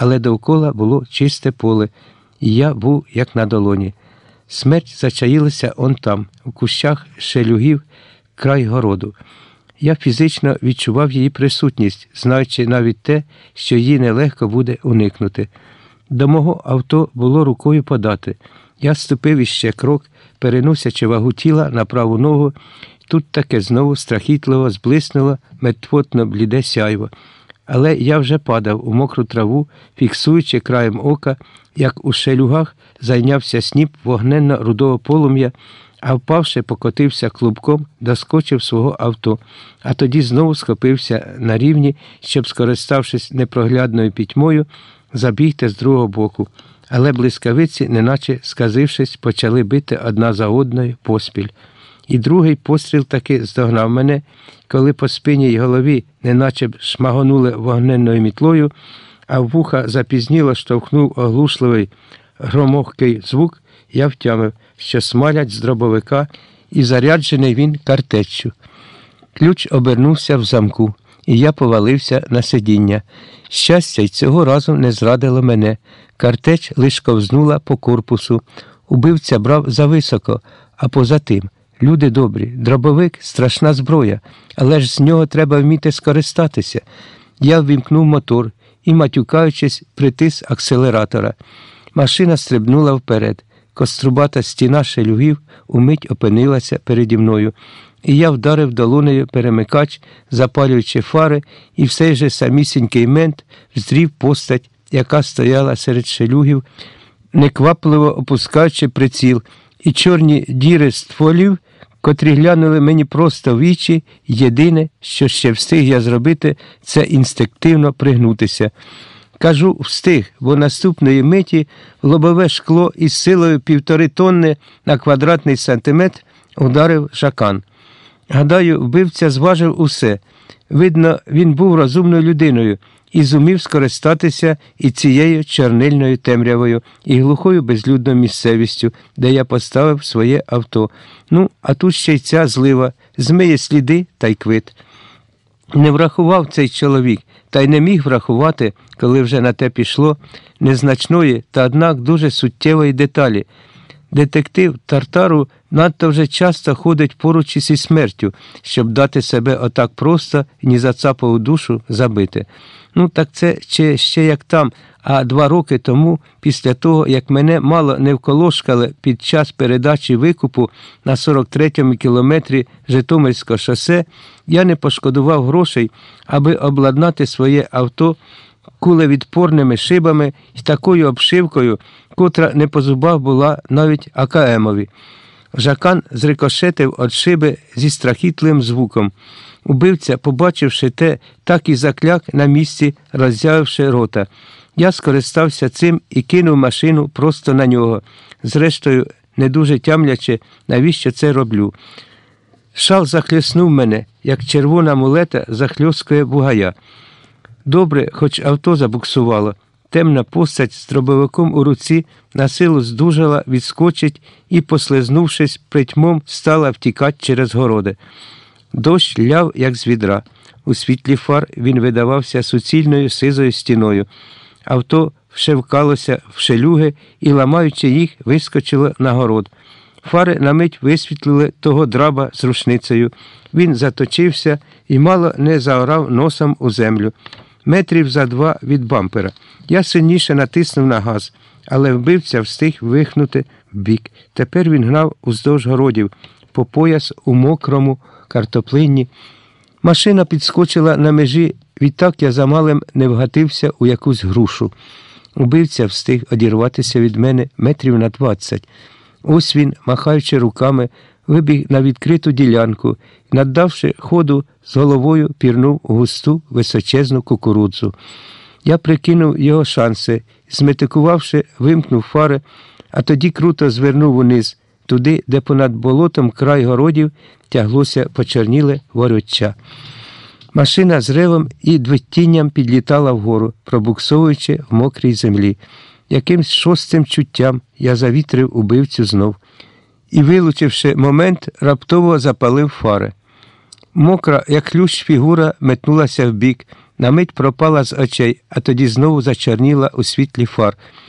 але довкола було чисте поле, і я був як на долоні. Смерть зачаїлася он там, у кущах шелюгів, край городу. Я фізично відчував її присутність, знаючи навіть те, що її нелегко буде уникнути. До мого авто було рукою подати. Я ступив іще крок, переносячи вагу тіла на праву ногу. Тут таке знову страхітливо зблиснуло мертвотно бліде сяйво. Але я вже падав у мокру траву, фіксуючи краєм ока, як у шелюгах зайнявся сніп вогненно-рудого полум'я, а впавши, покотився клубком, доскочив свого авто, а тоді знову схопився на рівні, щоб, скориставшись непроглядною пітьмою, забігти з другого боку. Але блискавиці, неначе сказившись, почали бити одна за одною поспіль. І другий постріл таки здогнав мене, коли по спині й голові, неначе б шмагонули вогненною мітлою, а вуха запізніло штовхнув оглушливий громохкий звук, я втямив, що смалять з дробовика, і заряджений він картеччю. Ключ обернувся в замку, і я повалився на сидіння. Щастя, й цього разу не зрадило мене. Картеч лиш ковзнула по корпусу. Убивця брав зависоко, а поза тим. Люди добрі, дробовик страшна зброя, але ж з нього треба вміти скористатися. Я ввімкнув мотор і, матюкаючись, притис акселератора. Машина стрибнула вперед. Кострубата стіна шелюгів умить опинилася переді мною, і я вдарив долонею перемикач, запалюючи фари, і в цей же самісінький мент вздрів постать, яка стояла серед шелюгів, неквапливо опускаючи приціл, і чорні діри стволів, котрі глянули мені просто в вічі, єдине, що ще встиг я зробити, це інстинктивно пригнутися. Кажу, встиг, бо наступної миті лобове шкло із силою півтори тонни на квадратний сантиметр ударив жакан. Гадаю, вбивця зважив усе. Видно, він був розумною людиною і зумів скористатися і цією чорнильною темрявою, і глухою безлюдною місцевістю, де я поставив своє авто. Ну, а тут ще й ця злива, змиє сліди та й квит. Не врахував цей чоловік, та й не міг врахувати, коли вже на те пішло, незначної та однак дуже суттєвої деталі. Детектив Тартару надто вже часто ходить поруч із смертю, щоб дати себе отак просто і ні зацапав душу забити. Ну, так це ще, ще як там, а два роки тому, після того, як мене мало не вколошкали під час передачі викупу на 43-му кілометрі Житомирського шосе, я не пошкодував грошей, аби обладнати своє авто кулевідпорними шибами і такою обшивкою, котра не по зубах була навіть АКМові. Жакан зрикошетив від шиби зі страхітливим звуком. Убивця, побачивши те, так і закляк на місці, роззявивши рота. Я скористався цим і кинув машину просто на нього, зрештою, не дуже тямлячи, навіщо це роблю. Шал захлеснув мене, як червона мулета захльоскує бугая. Добре, хоч авто забуксувало. Темна постать з дробовиком у руці на силу здужала, відскочить і, послизнувшись, притьмом, стала втікати через городи. Дощ ляв, як з відра. У світлі фар він видавався суцільною сизою стіною. Авто вшевкалося в шелюги і, ламаючи їх, вискочило на город. Фари на мить висвітлили того драба з рушницею. Він заточився і мало не заорав носом у землю. Метрів за два від бампера. Я сильніше натиснув на газ, але вбивця встиг вихнути вбік. Тепер він гнав уздовж городів, по пояс у мокрому картоплинні. Машина підскочила на межі, відтак я замалем не вгатився у якусь грушу. Убивця встиг одірватися від мене метрів на двадцять. Ось він, махаючи руками, вибіг на відкриту ділянку і, наддавши ходу, з головою пірнув густу височезну кукурудзу. Я прикинув його шанси, зметикувавши, вимкнув фари, а тоді круто звернув униз, туди, де понад болотом край городів тяглося почорніле ворюча. Машина з ревом і двитінням підлітала вгору, пробуксовуючи в мокрій землі. Якимсь шостим чуттям я завітрив убивцю знов і, вилучивши момент, раптово запалив фари. Мокра, як ключ фігура, метнулася вбік, На мить пропала з очей, а тоді знову зачорніла у світлі фар.